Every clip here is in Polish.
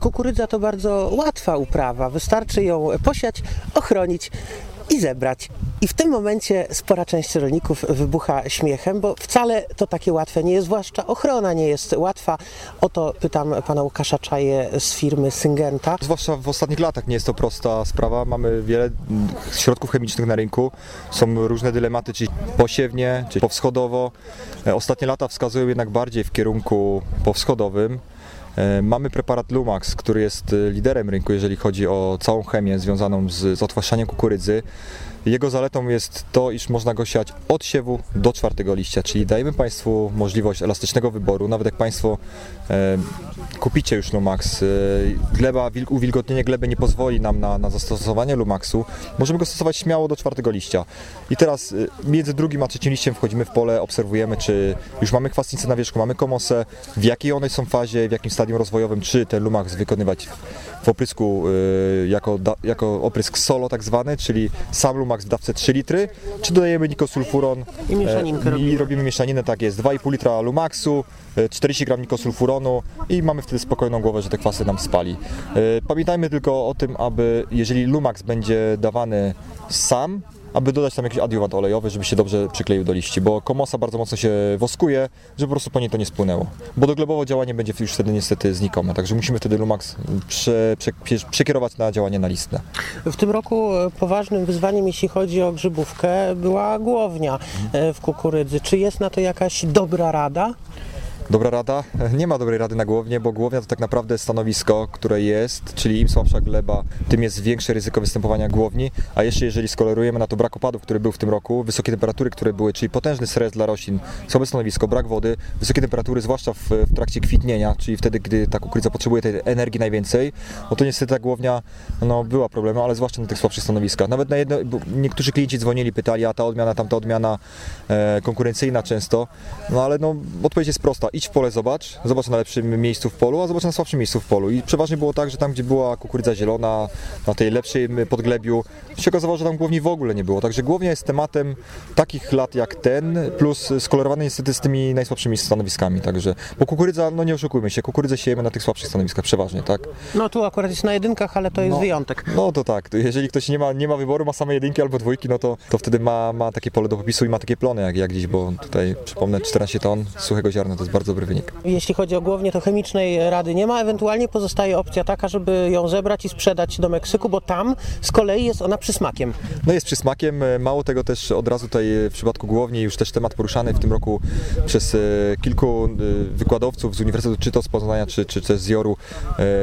Kukurydza to bardzo łatwa uprawa. Wystarczy ją posiać, ochronić i zebrać. I w tym momencie spora część rolników wybucha śmiechem, bo wcale to takie łatwe nie jest, zwłaszcza ochrona nie jest łatwa. O to pytam pana Łukasza Czaje z firmy Syngenta. Zwłaszcza w ostatnich latach nie jest to prosta sprawa. Mamy wiele środków chemicznych na rynku. Są różne dylematy, czy posiewnie, czy powschodowo. Ostatnie lata wskazują jednak bardziej w kierunku powschodowym. Mamy preparat Lumax, który jest liderem rynku, jeżeli chodzi o całą chemię związaną z, z odtwarzaniem kukurydzy. Jego zaletą jest to, iż można go siać od siewu do czwartego liścia, czyli dajemy Państwu możliwość elastycznego wyboru. Nawet jak Państwo e, kupicie już Lumax, e, gleba, uwilgotnienie gleby nie pozwoli nam na, na zastosowanie Lumaxu, możemy go stosować śmiało do czwartego liścia. I teraz e, między drugim a trzecim liściem wchodzimy w pole, obserwujemy, czy już mamy kwasnicę na wierzchu, mamy komosę, w jakiej one są fazie, w jakim stadium rozwojowym, czy ten Lumax wykonywać w oprysku e, jako, jako oprysk solo tak zwany, czyli sam Lumax w dawce 3 litry, czy dodajemy nikosulfuron I mieszaninkę i robimy mieszaninę, tak jest, 2,5 litra Lumaxu, 40 gram nikosulfuronu i mamy wtedy spokojną głowę, że te kwasy nam spali. Pamiętajmy tylko o tym, aby jeżeli Lumax będzie dawany sam, aby dodać tam jakiś adiuwant olejowy, żeby się dobrze przykleił do liści, bo komosa bardzo mocno się woskuje, żeby po prostu po niej to nie spłynęło. Bo doglebowo działanie będzie już wtedy niestety znikome, także musimy wtedy Lumax prze, prze, przekierować na działanie nalistne. W tym roku poważnym wyzwaniem, jeśli chodzi o grzybówkę, była głownia w kukurydzy. Czy jest na to jakaś dobra rada? Dobra rada? Nie ma dobrej rady na głownię, bo głownia to tak naprawdę stanowisko, które jest, czyli im słabsza gleba, tym jest większe ryzyko występowania głowni, a jeszcze jeżeli skolerujemy na to brak opadów, który był w tym roku, wysokie temperatury, które były, czyli potężny stres dla roślin, słabe stanowisko, brak wody, wysokie temperatury, zwłaszcza w, w trakcie kwitnienia, czyli wtedy, gdy ta kukurydza potrzebuje tej energii najwięcej, no to niestety ta głownia no, była problemem, ale zwłaszcza na tych słabszych stanowiskach. Nawet na jedno, niektórzy klienci dzwonili, pytali, a ta odmiana, tamta odmiana e, konkurencyjna często, no ale no, odpowiedź jest prosta idź w pole, zobacz, zobacz na lepszym miejscu w polu, a zobacz na słabszym miejscu w polu. I przeważnie było tak, że tam, gdzie była kukurydza zielona, na tej lepszej podglebiu, się okazało, że tam głowni w ogóle nie było. Także głownia jest tematem takich lat jak ten, plus skolerowany niestety z tymi najsłabszymi stanowiskami. Także, bo kukurydza, no nie oszukujmy się, kukurydzę siejemy na tych słabszych stanowiskach przeważnie, tak? No tu akurat jest na jedynkach, ale to jest no, wyjątek. No to tak, jeżeli ktoś nie ma, nie ma wyboru, ma same jedynki albo dwójki, no to, to wtedy ma, ma takie pole do popisu i ma takie plony jak, jak dziś, bo tutaj przypomnę 14 ton suchego ziarna, to jest bardzo dobry wynik. Jeśli chodzi o głownię, to chemicznej rady nie ma. Ewentualnie pozostaje opcja taka, żeby ją zebrać i sprzedać do Meksyku, bo tam z kolei jest ona przysmakiem. No jest przysmakiem. Mało tego też od razu tutaj w przypadku głowni już też temat poruszany w tym roku przez kilku wykładowców z Uniwersytetu czy to z Poznania, czy, czy też z Joru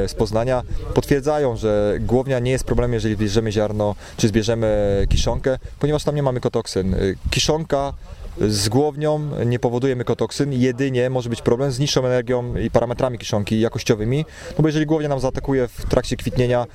z Poznania potwierdzają, że głownia nie jest problemem, jeżeli bierzemy ziarno, czy zbierzemy kiszonkę, ponieważ tam nie mamy kotoksyn. Kiszonka z głownią nie powoduje mykotoksyn, jedynie może być problem z niższą energią i parametrami kiszonki jakościowymi, no bo jeżeli głownia nam zaatakuje w trakcie kwitnienia,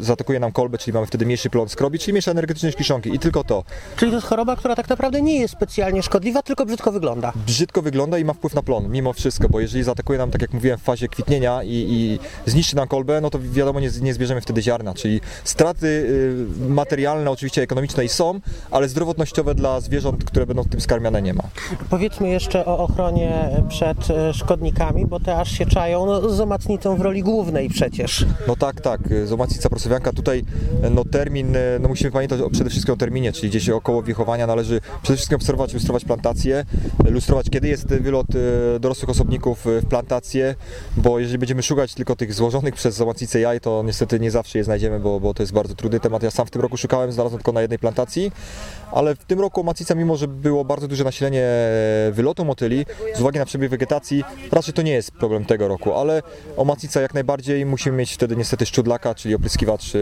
zaatakuje nam kolbę, czyli mamy wtedy mniejszy plon skrobi, czyli mniejsza energetyczność kiszonki i tylko to. Czyli to jest choroba, która tak naprawdę nie jest specjalnie szkodliwa, tylko brzydko wygląda. Brzydko wygląda i ma wpływ na plon, mimo wszystko, bo jeżeli zaatakuje nam, tak jak mówiłem, w fazie kwitnienia i, i zniszczy nam kolbę, no to wiadomo, nie, nie zbierzemy wtedy ziarna, czyli straty y, materialne, oczywiście ekonomiczne i są, ale zdrowotnościowe dla zwierząt, które będą w tym skarmione nie ma. Powiedzmy jeszcze o ochronie przed szkodnikami, bo te aż się czają no, z omacnicą w roli głównej przecież. No tak, tak, z omacnica prosowianka tutaj no termin, no musimy pamiętać przede wszystkim o terminie, czyli gdzieś około wiechowania należy przede wszystkim obserwować, lustrować plantację, lustrować kiedy jest wylot dorosłych osobników w plantację, bo jeżeli będziemy szukać tylko tych złożonych przez omacnicę jaj, to niestety nie zawsze je znajdziemy, bo, bo to jest bardzo trudny temat. Ja sam w tym roku szukałem, znalazłem tylko na jednej plantacji, ale w tym roku omacnica, mimo że było bardzo duże nasilenie wylotu motyli, z uwagi na przebieg wegetacji, raczej to nie jest problem tego roku, ale omacnica jak najbardziej musimy mieć wtedy niestety szczudlaka, czyli opryskiwacz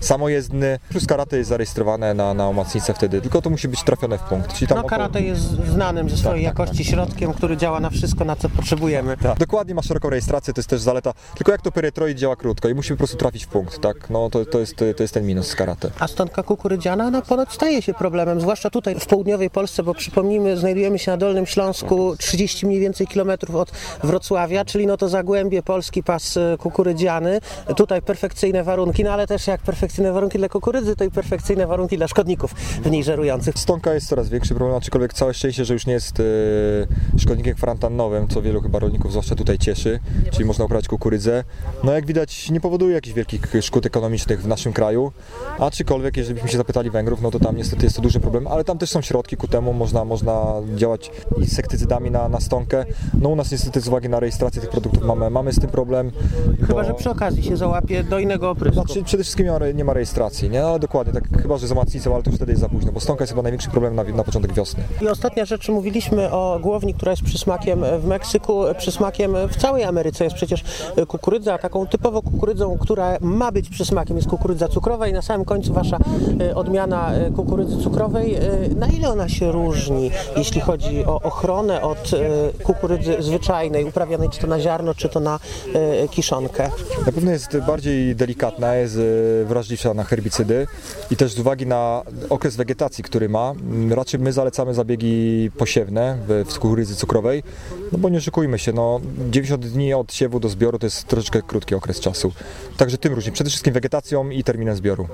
samojezdny, plus karate jest zarejestrowane na, na omacnicę wtedy, tylko to musi być trafione w punkt. Czyli tam no karate około... jest znanym ze swojej tak, jakości tak, tak. środkiem, który działa na wszystko, na co potrzebujemy. Tak. Dokładnie, ma szeroką rejestrację, to jest też zaleta, tylko jak to pyretroid działa krótko i musimy po prostu trafić w punkt, tak? No to, to, jest, to jest ten minus z karate. A stonka kukurydziana, no ponoć staje się problemem zwłaszcza tutaj w południowej Polsce, bo przypomnijmy, znajdujemy się na Dolnym Śląsku, 30 mniej więcej kilometrów od Wrocławia, czyli no to zagłębie Polski, pas e, kukurydziany. Tutaj perfekcyjne warunki, no ale też jak perfekcyjne warunki dla kukurydzy, to i perfekcyjne warunki dla szkodników w niej żerujących. Stonka jest coraz większy problem, aczkolwiek całe szczęście, że już nie jest e, szkodnikiem kwarantannowym, co wielu chyba rolników zwłaszcza tutaj cieszy, czyli można uprawiać kukurydzę. No jak widać nie powoduje jakichś wielkich szkód ekonomicznych w naszym kraju, aczkolwiek jeżeli byśmy się zapytali Węgrów, no to tam niestety jest to duży problem, ale tam też są środki ku temu, można, można działać insektycydami na, na stonkę. No u nas niestety z uwagi na rejestrację tych produktów mamy, mamy z tym problem. Chyba, bo- że przy okazji się załapie do innego oprysku. znaczy, przede wszystkim nie ma, nie ma rejestracji, nie? Ale dokładnie, tak chyba, że z ale to już wtedy jest za późno, bo stonka jest chyba największy problem na, na początek wiosny. I ostatnia rzecz, mówiliśmy o głowni, która jest przysmakiem w Meksyku, przysmakiem w całej Ameryce jest przecież kukurydza, taką typowo kukurydzą, która ma być przysmakiem, jest kukurydza cukrowa i na samym końcu wasza e, odmiana e, kukurydzy cukrowej. E, Na ile ona się różni, jeśli chodzi o ochronę od e, kukurydzy zwyczajnej, uprawianej czy to na ziarno, czy to na e, kiszonkę? Na pewno jest bardziej delikatna, jest e, wrażliwsza na herbicydy i też z uwagi na okres wegetacji, który ma, m, raczej my zalecamy zabiegi posiewne w kukurydzy cukrowej, no bo nie oszukujmy się, no 90 dni od siewu do zbioru to jest troszeczkę krótki okres czasu. Także tym różni, przede wszystkim wegetacją i terminem zbioru.